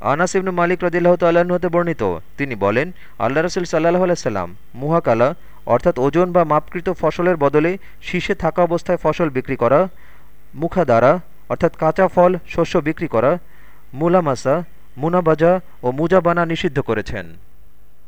আনাস ইবনু মালিক রদিল্লাহ তাল্লাহ্ন হতে বর্ণিত। তিনি বলেন, আল্লাহ রসুল সাল্লাহ আলাইসাল্লাম মুহাকালা, অর্থাৎ ওজন বা মাপকৃত ফসলের বদলে শীষে থাকা অবস্থায় ফসল বিক্রি করা, মুখাদারা, অর্থাৎ কাঁচা ফল, শস্য বিক্রি করা, মুলামাসা, মুনাবাজা ও মুজাবানা নিষিদ্ধ করেছেন।